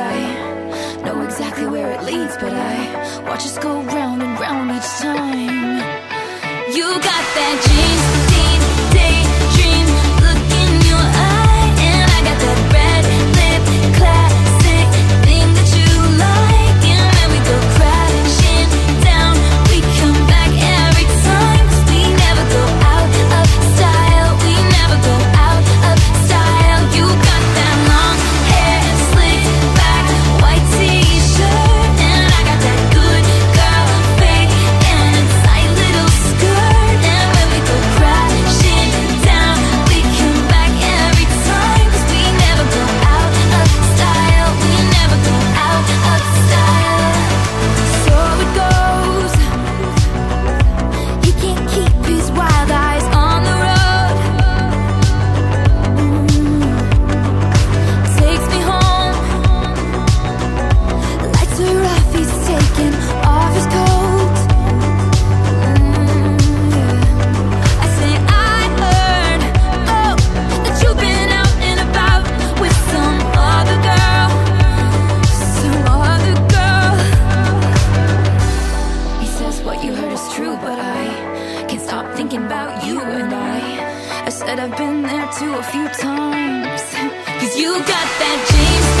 I know exactly where it leads, but I watch us go round and round. I said I've been there too a few times. Cause you got that James.